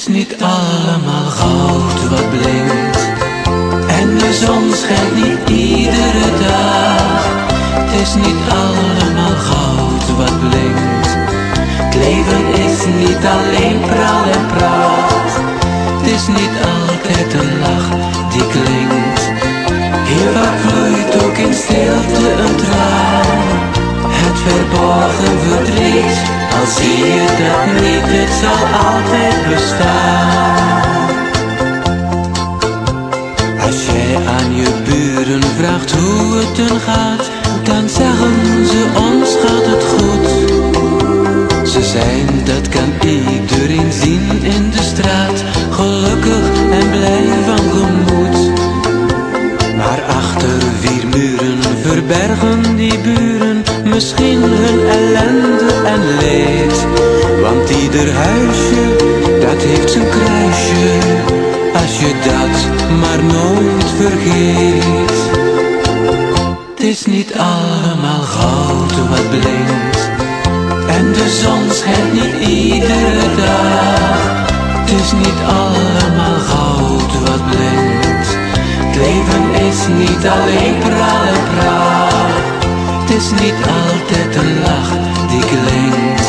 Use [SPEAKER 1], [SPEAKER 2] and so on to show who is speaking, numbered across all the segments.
[SPEAKER 1] is niet allemaal goud wat blinkt. En de zon schijnt niet iedere dag. Het is niet allemaal goud wat blinkt. Het leven is niet alleen praal en praat. Het is niet altijd een lach die klinkt. Heel vaak vloeit ook in stilte een traan. Het verborgen verdriet, al zie je dat niet, het zal altijd vraagt hoe het hun gaat, dan zeggen ze ons gaat het goed. Ze zijn, dat kan iedereen zien in de straat, gelukkig en blij van gemoed. Maar achter vier muren verbergen die buren misschien hun ellende en leed. Want ieder huisje, dat heeft zijn kruisje, als je dat maar nooit vergeet. Het is niet allemaal goud wat blinkt, en de zon schijnt niet iedere dag. Het is niet allemaal goud wat blinkt. Het leven is niet alleen praal en praat. Het is niet altijd een lach die klinkt.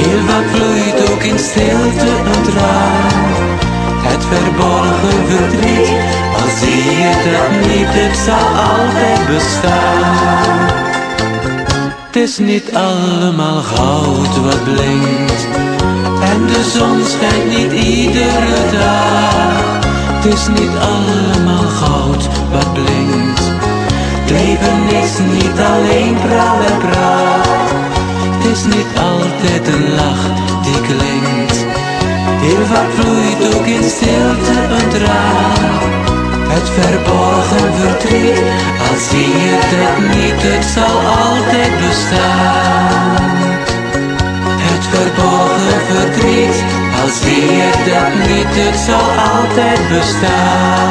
[SPEAKER 1] Heel vaak vloeit ook in stilte een traan. Het verborgen verdriet, zie je dat niet, het zal altijd bestaan. Het is niet allemaal goud wat blinkt. En de zon schijnt niet iedere dag. Het is niet allemaal goud wat blinkt. Het leven is niet alleen praal en praat. Het is niet altijd een lach die klinkt. Heel vaak vloeit ook in stilte een traan. Het verborgen verdriet, al zie je dat niet, het zal altijd bestaan. Het verborgen verdriet, al zie je dat niet, het zal altijd bestaan.